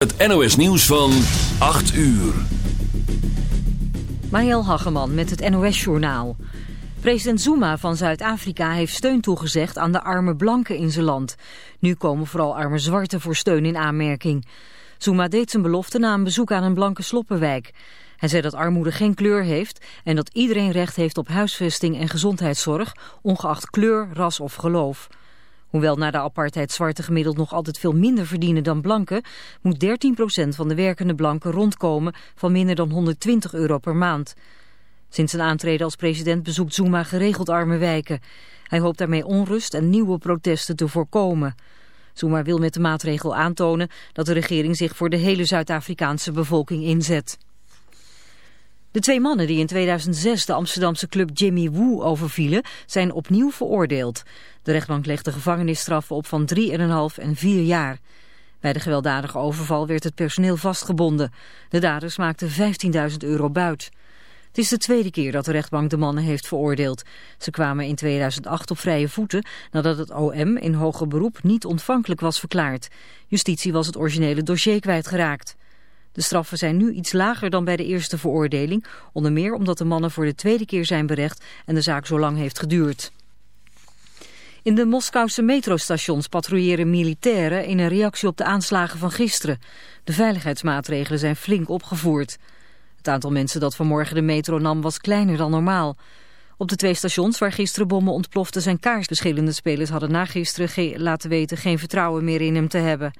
Het NOS nieuws van 8 uur. Mariel Hageman met het NOS Journaal. President Zuma van Zuid-Afrika heeft steun toegezegd aan de arme blanken in zijn land. Nu komen vooral arme zwarten voor steun in aanmerking. Zuma deed zijn belofte na een bezoek aan een blanke sloppenwijk. Hij zei dat armoede geen kleur heeft en dat iedereen recht heeft op huisvesting en gezondheidszorg, ongeacht kleur, ras of geloof. Hoewel na de apartheid zwarte gemiddeld nog altijd veel minder verdienen dan blanken, moet 13% van de werkende blanken rondkomen van minder dan 120 euro per maand. Sinds zijn aantreden als president bezoekt Zuma geregeld arme wijken. Hij hoopt daarmee onrust en nieuwe protesten te voorkomen. Zuma wil met de maatregel aantonen dat de regering zich voor de hele Zuid-Afrikaanse bevolking inzet. De twee mannen die in 2006 de Amsterdamse club Jimmy Woo overvielen zijn opnieuw veroordeeld. De rechtbank legt de gevangenisstraffen op van 3,5 en 4 jaar. Bij de gewelddadige overval werd het personeel vastgebonden. De daders maakten 15.000 euro buit. Het is de tweede keer dat de rechtbank de mannen heeft veroordeeld. Ze kwamen in 2008 op vrije voeten nadat het OM in hoger beroep niet ontvankelijk was verklaard. Justitie was het originele dossier kwijtgeraakt. De straffen zijn nu iets lager dan bij de eerste veroordeling, onder meer omdat de mannen voor de tweede keer zijn berecht en de zaak zo lang heeft geduurd. In de Moskouse metrostations patrouilleren militairen in een reactie op de aanslagen van gisteren. De veiligheidsmaatregelen zijn flink opgevoerd. Het aantal mensen dat vanmorgen de metro nam was kleiner dan normaal. Op de twee stations waar gisteren bommen ontploften zijn kaars. Verschillende spelers hadden na gisteren laten weten geen vertrouwen meer in hem te hebben.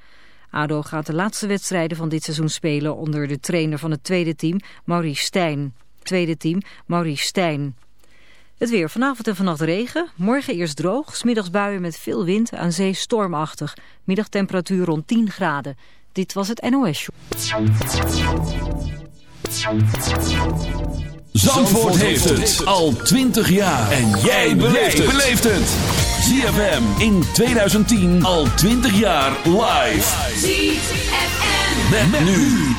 ADO gaat de laatste wedstrijden van dit seizoen spelen onder de trainer van het tweede team, Maurice Stijn. Tweede team, Maurice Stijn. Het weer vanavond en vannacht regen. Morgen eerst droog. Smiddags buien met veel wind. Aan zee stormachtig. Middagtemperatuur rond 10 graden. Dit was het NOS Show. Zandvoort heeft het al 20 jaar. En jij beleeft het. ZFM in 2010 al 20 jaar live. ZFM. Met, nu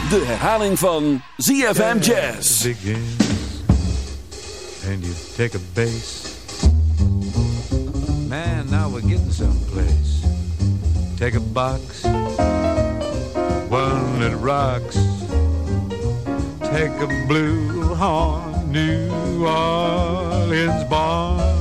de herhaling van ZFM Jazz. and you take a bass. Man, now we're getting someplace. Take a box, one that rocks. Take a blue horn, New Orleans born.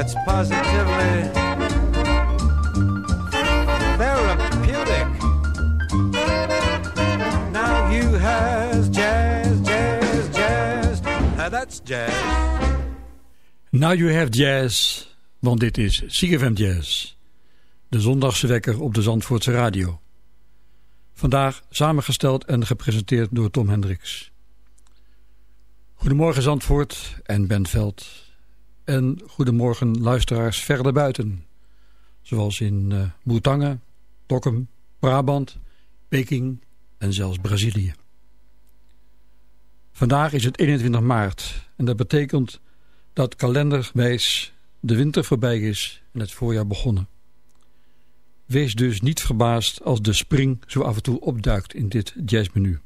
that's positively that's jazz. Now you have jazz, want dit is CFM Jazz. De zondagse wekker op de Zandvoortse radio. Vandaag samengesteld en gepresenteerd door Tom Hendricks. Goedemorgen Zandvoort en Bentveld. En goedemorgen luisteraars verder buiten. Zoals in uh, Boetangen, Dokkum, Brabant, Peking en zelfs Brazilië. Vandaag is het 21 maart en dat betekent dat kalenderwijs de winter voorbij is en het voorjaar begonnen. Wees dus niet verbaasd als de spring zo af en toe opduikt in dit jazzmenu.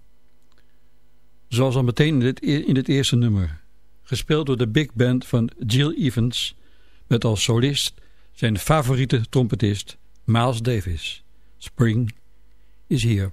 Zoals al meteen in het, in het eerste nummer, gespeeld door de big band van Jill Evans, met als solist zijn favoriete trompetist Miles Davis. Spring is here.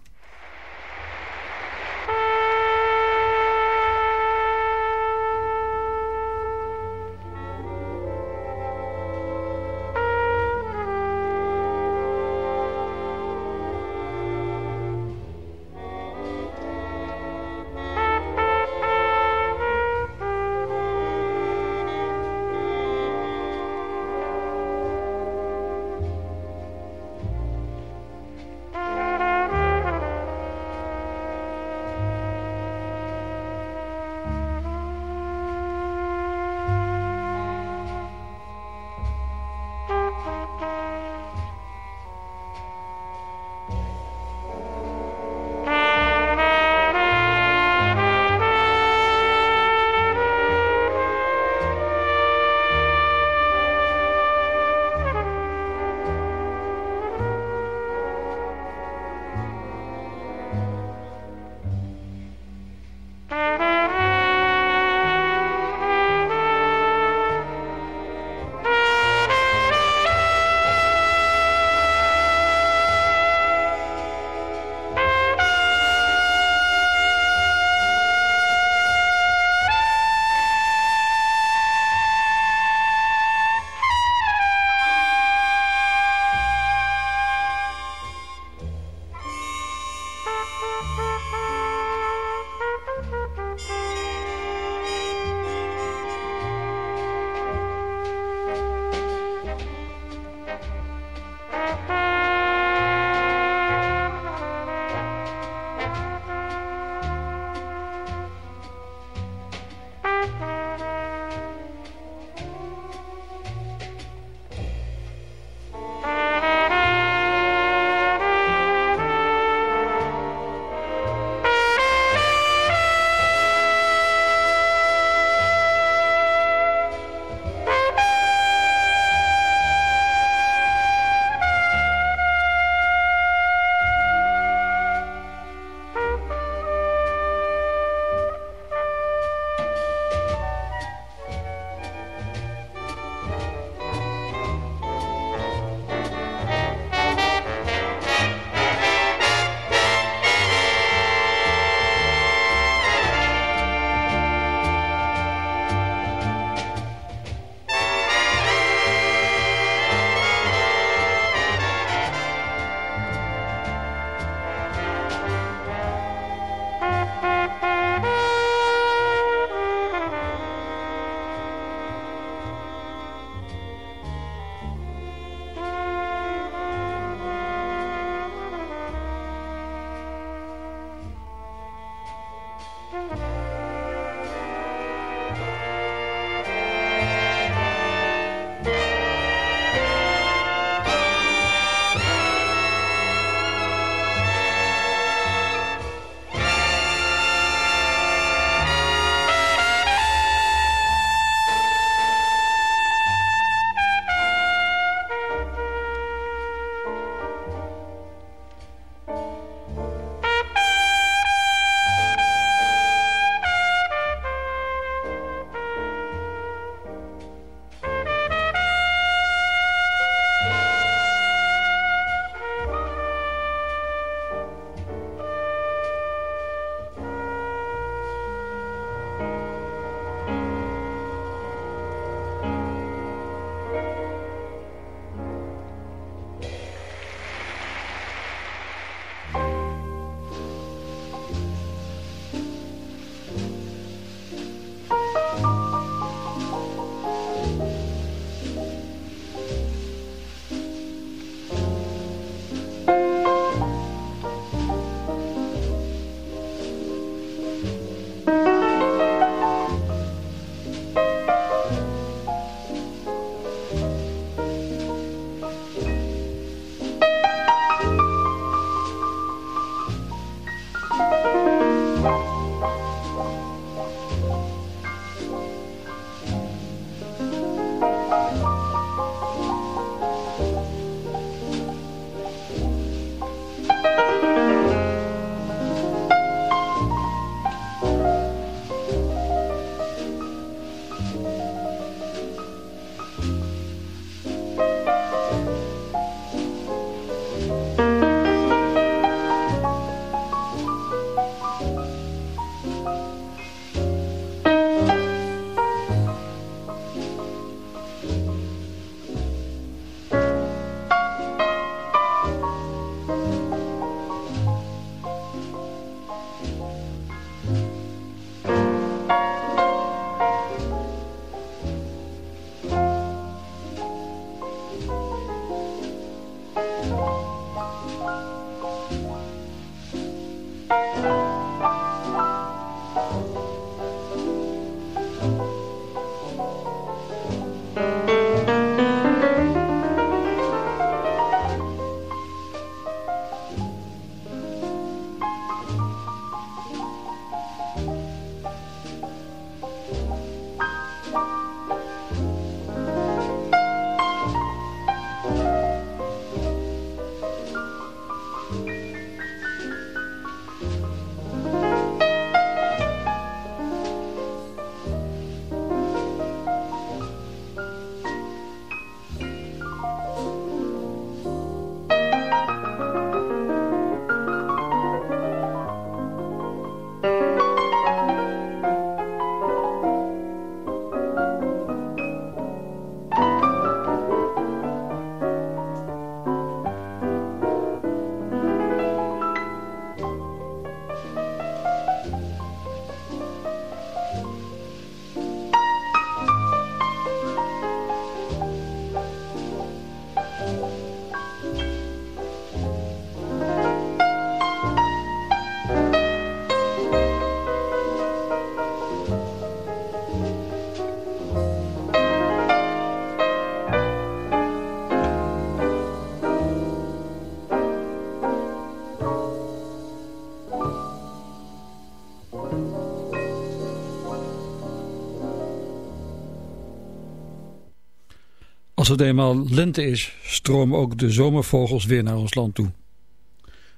Als het eenmaal lente is, stromen ook de zomervogels weer naar ons land toe.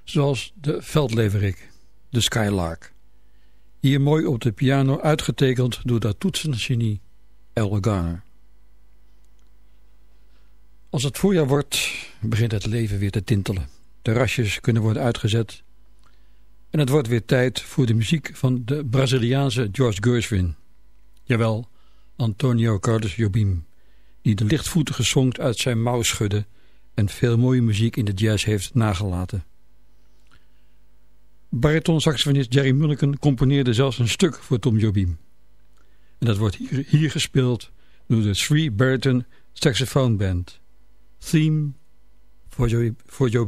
Zoals de veldleverik, de skylark. Hier mooi op de piano uitgetekend door dat toetsengenie El Garner. Als het voorjaar wordt, begint het leven weer te tintelen. De rasjes kunnen worden uitgezet. En het wordt weer tijd voor de muziek van de Braziliaanse George Gershwin. Jawel, Antonio Carlos Jobim, die de lichtvoetige songs uit zijn mouw schudde en veel mooie muziek in de jazz heeft nagelaten. Bariton-saxofonist Jerry Mulliken componeerde zelfs een stuk voor Tom Jobim. En dat wordt hier, hier gespeeld door de Three Bariton Saxophone Band. Theme for, jo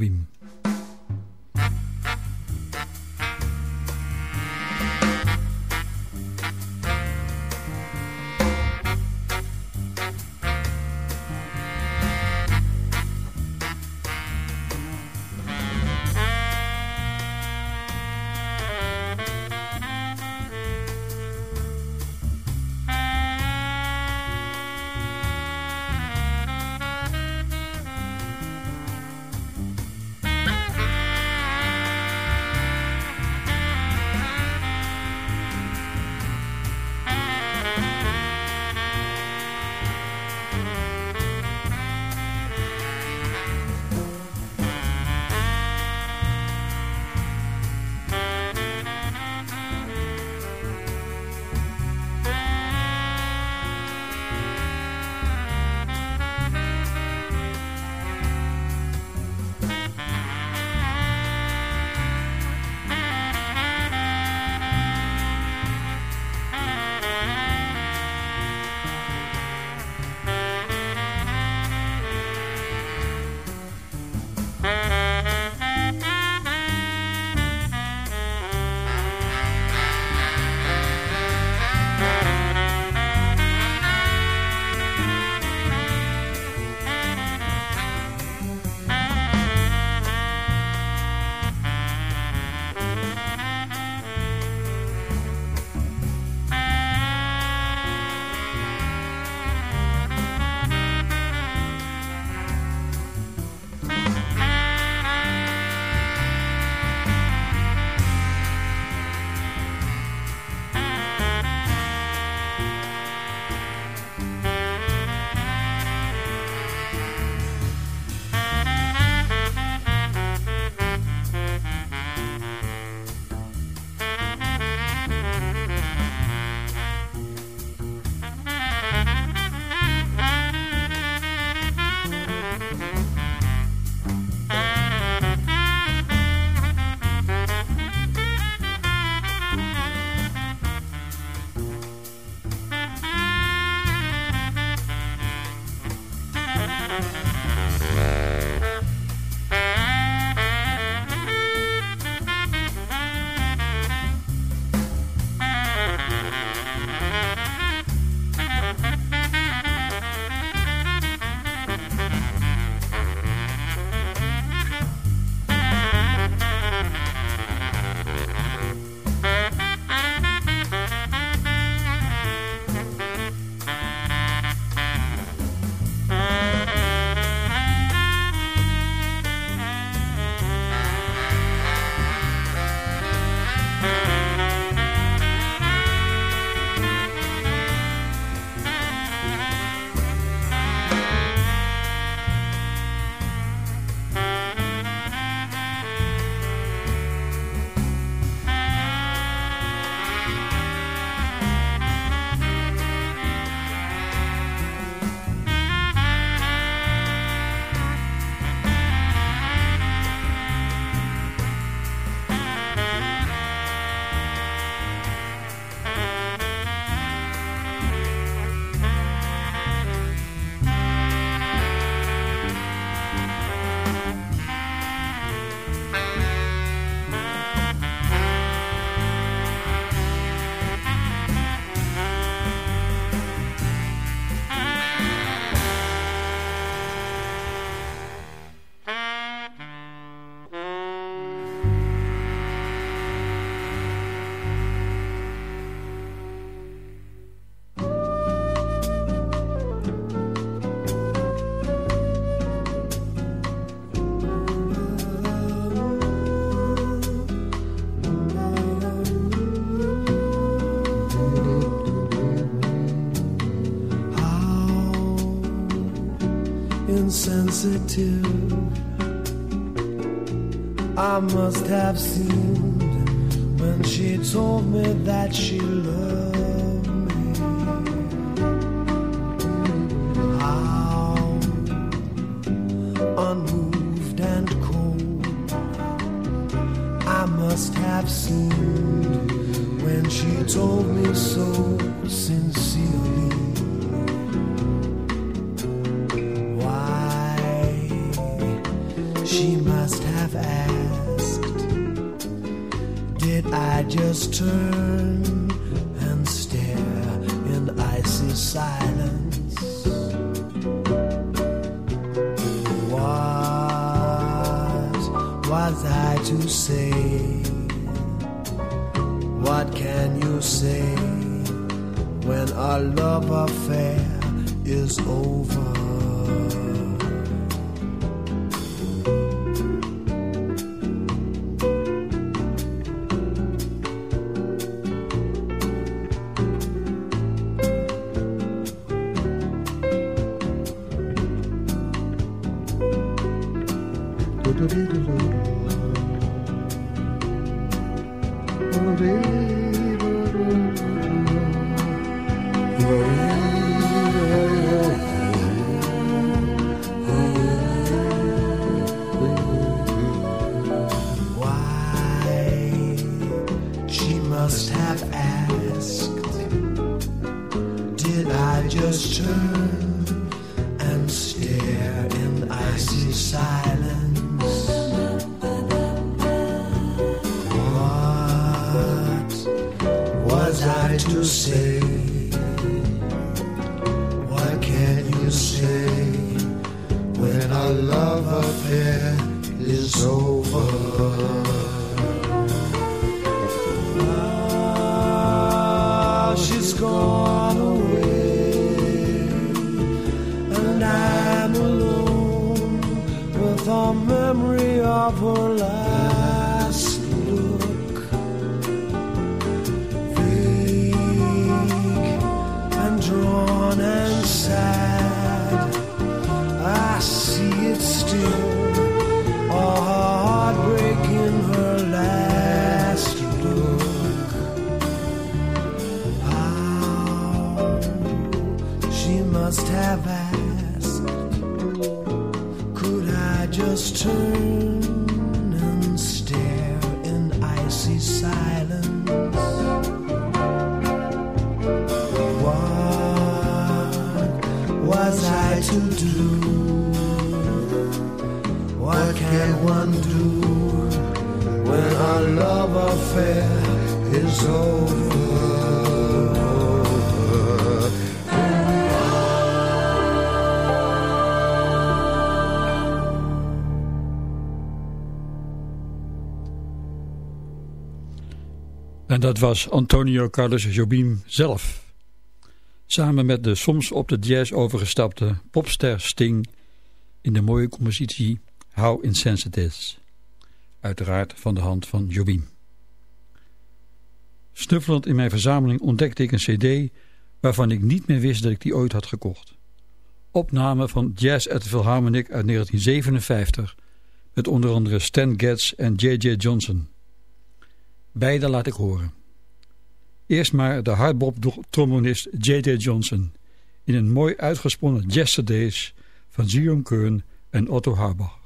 I must have seen when she told me that she loved of her En dat was Antonio Carlos Jobim zelf. Samen met de soms op de jazz overgestapte popster Sting in de mooie compositie How Insensate It Is. Uiteraard van de hand van Jobim. Snuffelend in mijn verzameling ontdekte ik een cd waarvan ik niet meer wist dat ik die ooit had gekocht. Opname van Jazz at the Philharmonic uit 1957 met onder andere Stan Getz en J.J. Johnson. Beide laat ik horen. Eerst maar de hardbop-trombonist J.J. Johnson in een mooi uitgesponnen Yesterdays van Jerome Kern en Otto Harbach.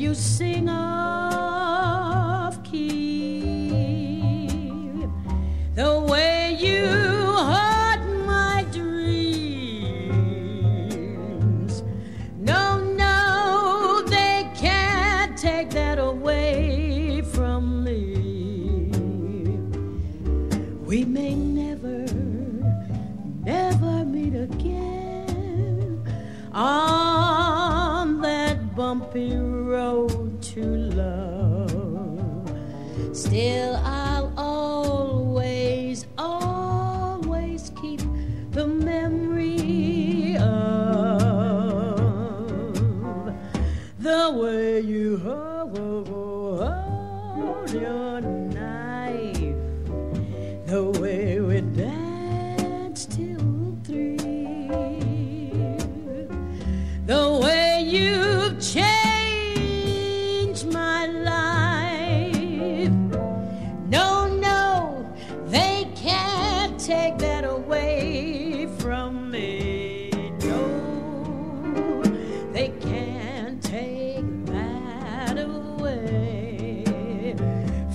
you sing? Oh,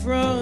from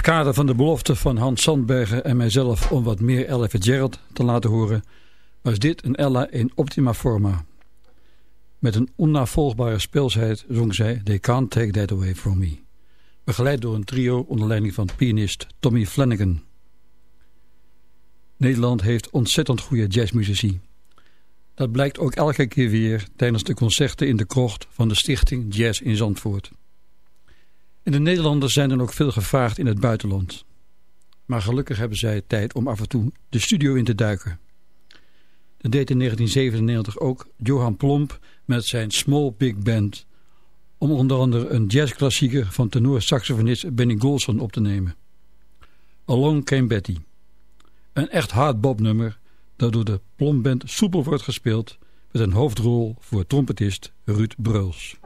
het kader van de belofte van Hans Sandbergen en mijzelf om wat meer Ella Fitzgerald te laten horen, was dit een Ella in optima forma. Met een onnavolgbare speelsheid zong zij They Can't Take That Away From Me, begeleid door een trio onder leiding van pianist Tommy Flanagan. Nederland heeft ontzettend goede jazzmuzici. Dat blijkt ook elke keer weer tijdens de concerten in de krocht van de stichting Jazz in Zandvoort. De Nederlanders zijn dan ook veel gevraagd in het buitenland. Maar gelukkig hebben zij tijd om af en toe de studio in te duiken. Dat deed in 1997 ook Johan Plomp met zijn Small Big Band... om onder andere een jazzklassieker van tenor-saxofonist Benny Golson op te nemen. Along Came Betty. Een echt hard bobnummer dat door de Plomp Band soepel wordt gespeeld... met een hoofdrol voor trompetist Ruud Breuls.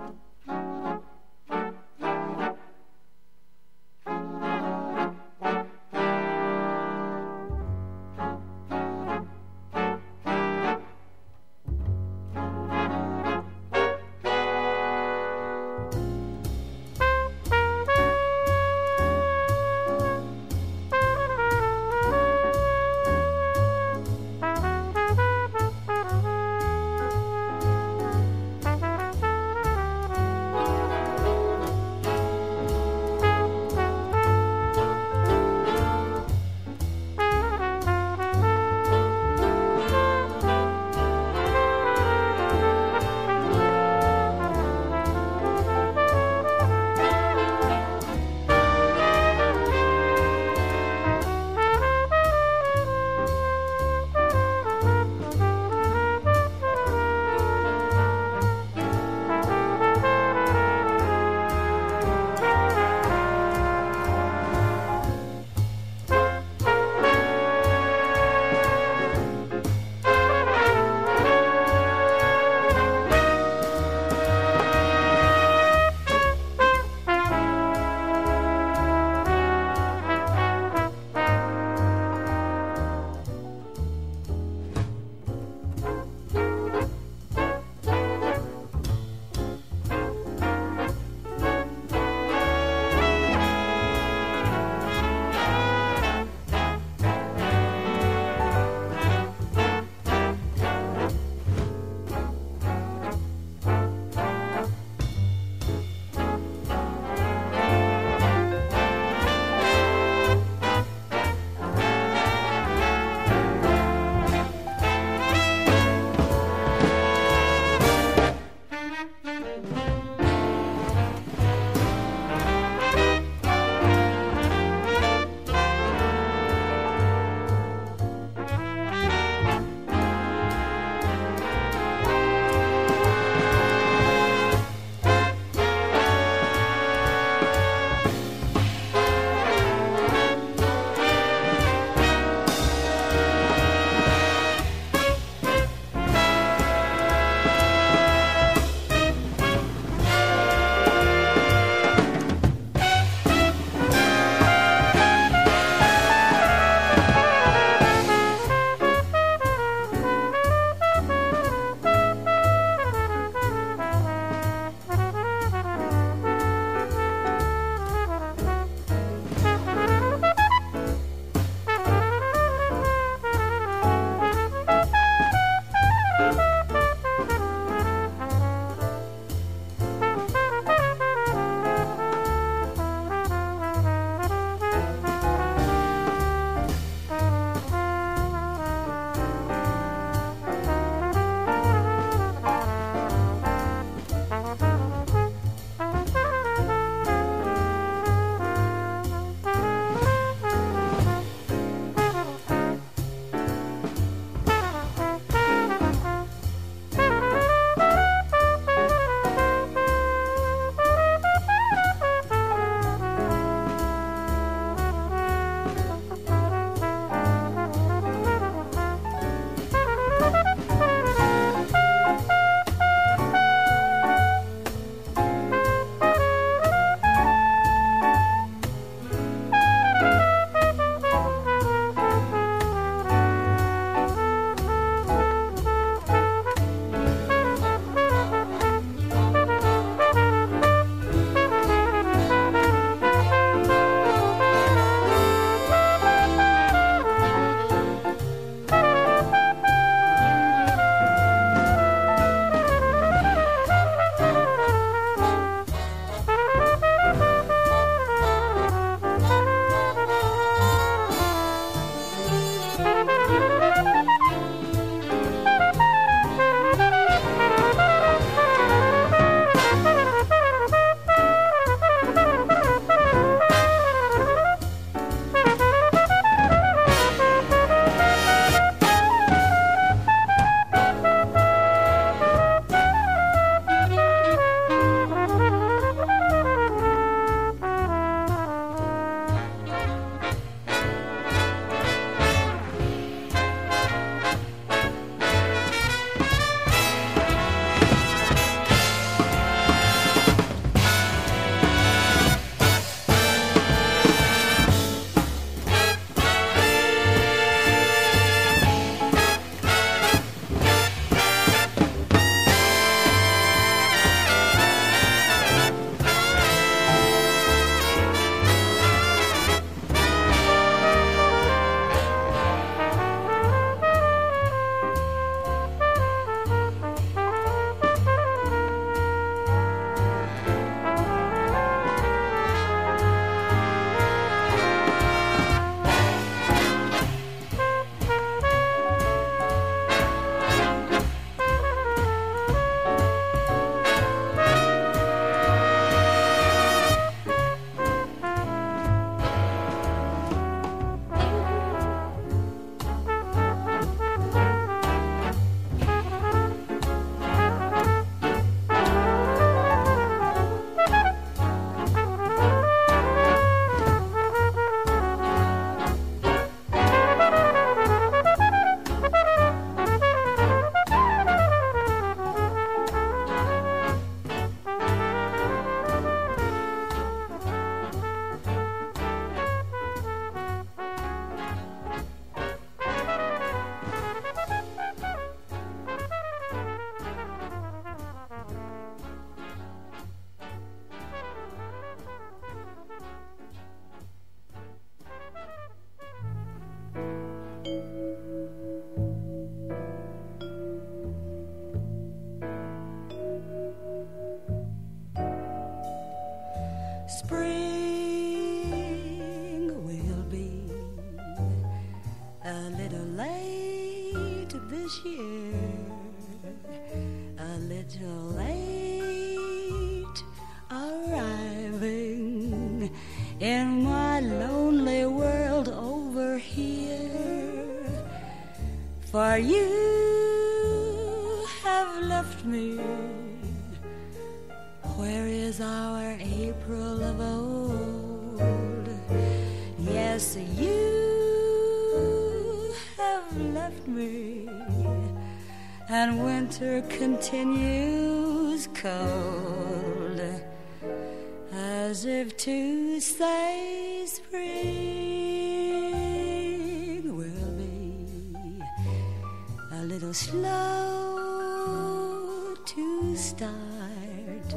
Start,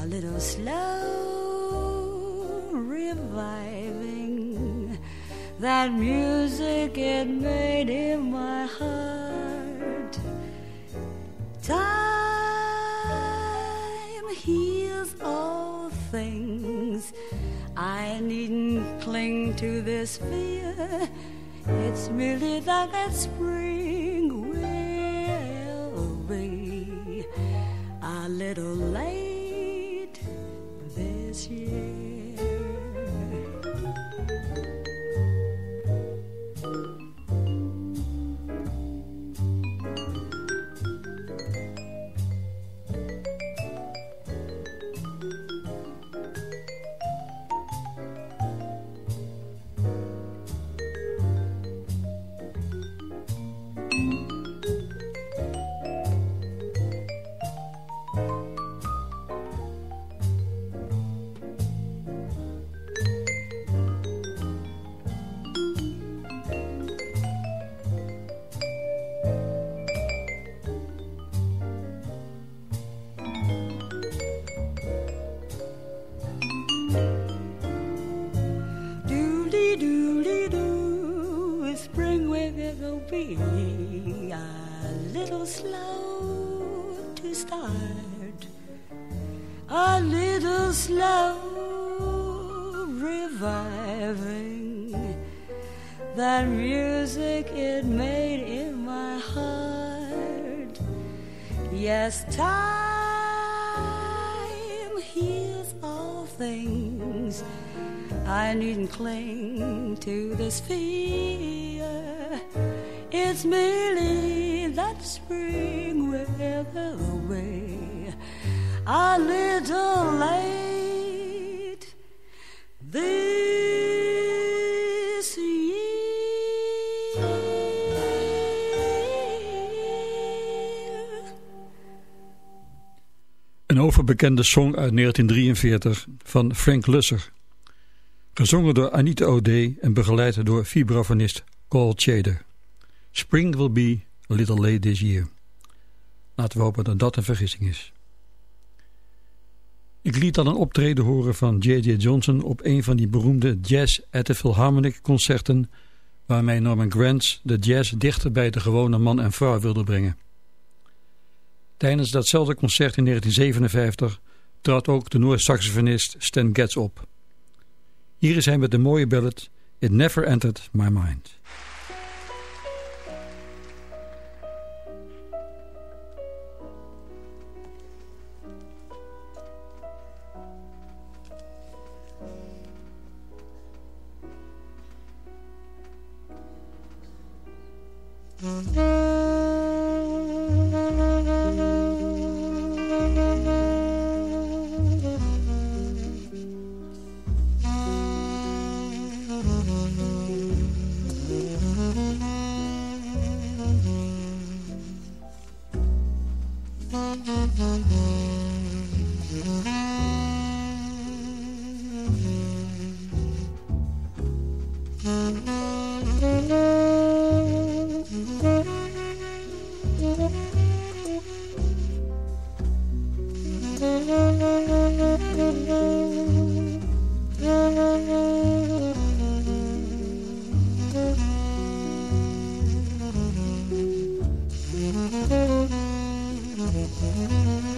a little slow reviving that music it made in my heart. Time heals all things. I needn't cling to this fear. It's merely that that spring will be a little late that music it made in my heart. Yes, time heals all things. I needn't cling to this fear. It's merely that spring will ever away a little late Een overbekende song uit 1943 van Frank Lusser. Gezongen door Anita O'Day en begeleid door vibrafonist Carl Chader. Spring will be a little late this year. Laten we hopen dat dat een vergissing is. Ik liet al een optreden horen van J.J. Johnson op een van die beroemde Jazz at the Philharmonic concerten waarmee Norman Granz de jazz dichter bij de gewone man en vrouw wilde brengen. Tijdens datzelfde concert in 1957 trad ook de Noord-saxofonist Stan Getz op. Hier is hij met de mooie ballad It Never Entered My Mind. Mm-hmm. Mm-hmm.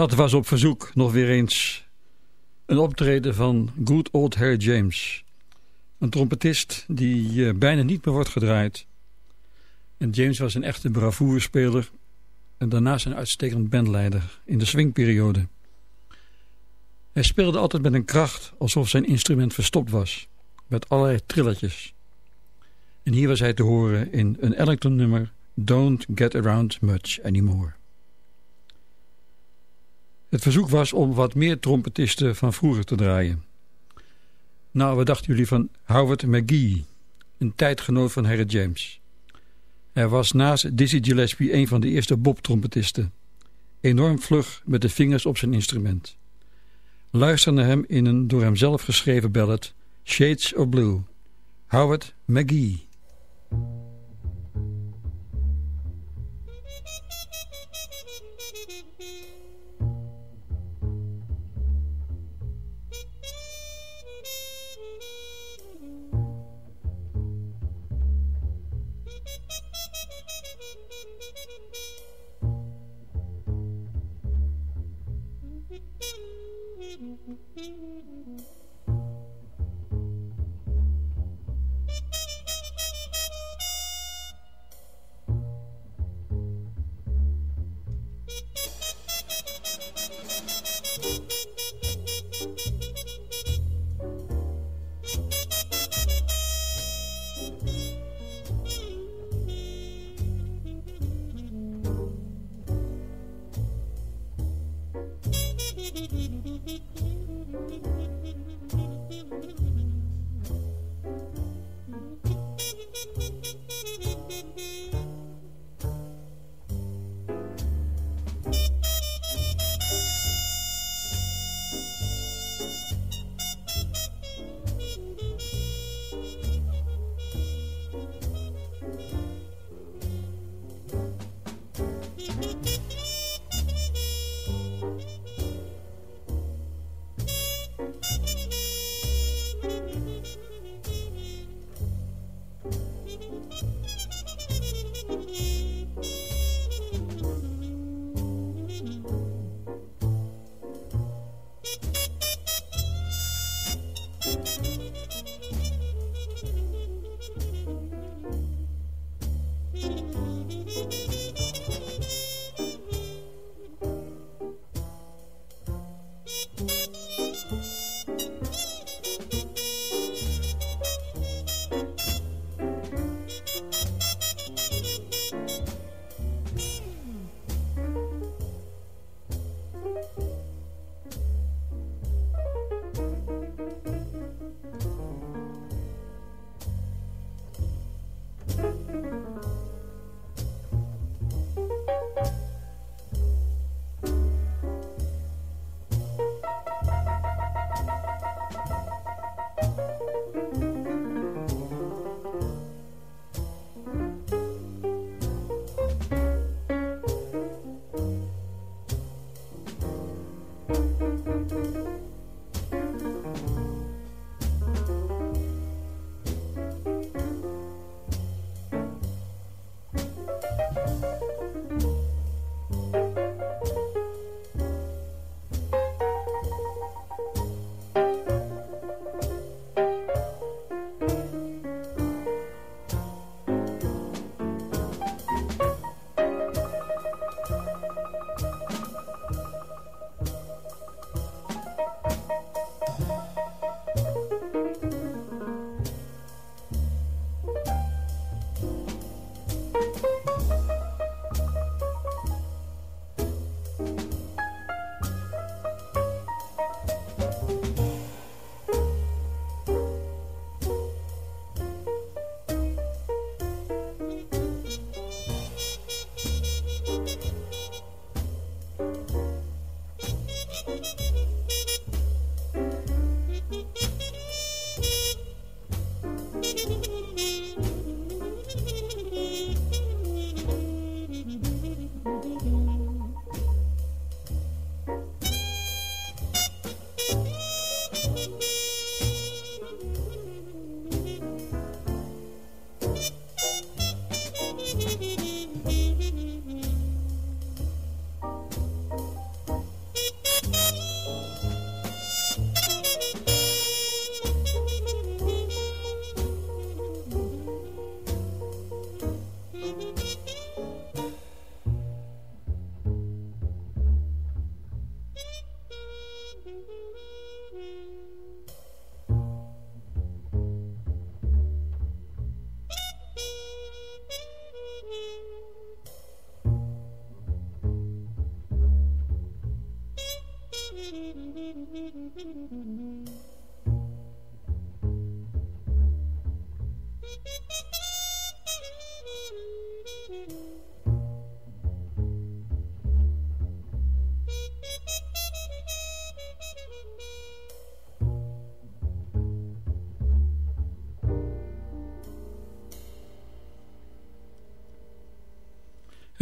Dat was op verzoek nog weer eens een optreden van Good Old Harry James. Een trompetist die eh, bijna niet meer wordt gedraaid. En James was een echte bravoerspeler en daarnaast een uitstekend bandleider in de swingperiode. Hij speelde altijd met een kracht alsof zijn instrument verstopt was, met allerlei trilletjes. En hier was hij te horen in een Ellington nummer Don't Get Around Much Anymore. Het verzoek was om wat meer trompetisten van vroeger te draaien. Nou, wat dachten jullie van Howard McGee, een tijdgenoot van Harry James? Hij was naast Dizzy Gillespie een van de eerste bob-trompetisten. Enorm vlug met de vingers op zijn instrument. Luister naar hem in een door hem zelf geschreven ballad Shades of Blue. Howard McGee. Hee hee!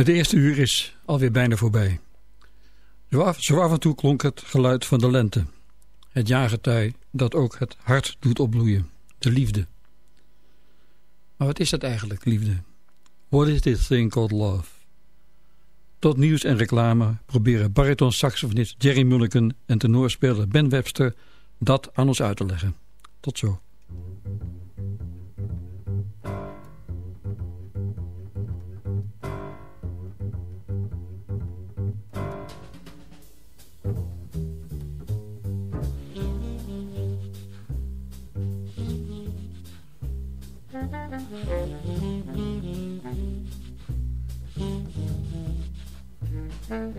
Het eerste uur is alweer bijna voorbij. Zo af, af en toe klonk het geluid van de lente. Het jaargetij dat ook het hart doet opbloeien. De liefde. Maar wat is dat eigenlijk, liefde? What is this thing called love? Tot nieuws en reclame proberen bariton-saxofonist Jerry Mulliken en tenorspeler Ben Webster dat aan ons uit te leggen. Tot zo. MUZIEK